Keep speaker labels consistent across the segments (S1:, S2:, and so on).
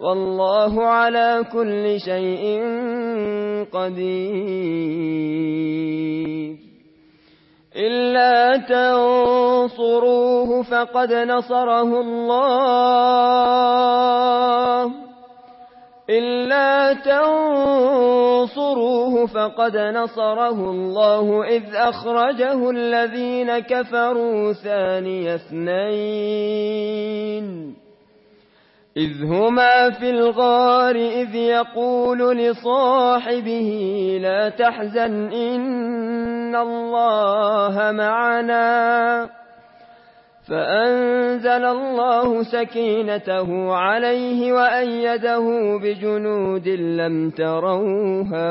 S1: والله على كل شيء قدير. إلا تنصروه فقد نصره الله. إلا تنصروه فقد نصره الله. إذ أخرجه الذين كفروا ثاني اثنين. إذ هما في الغار إذ يقول لصاحبه لا تحزن إن الله معنا. فأنزل الله سكينته عليه وأيده بجنود لم تروها.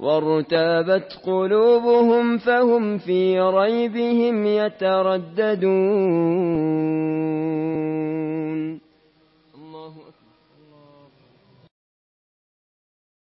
S1: وارتابت قلوبهم فهم في ريبهم يترددون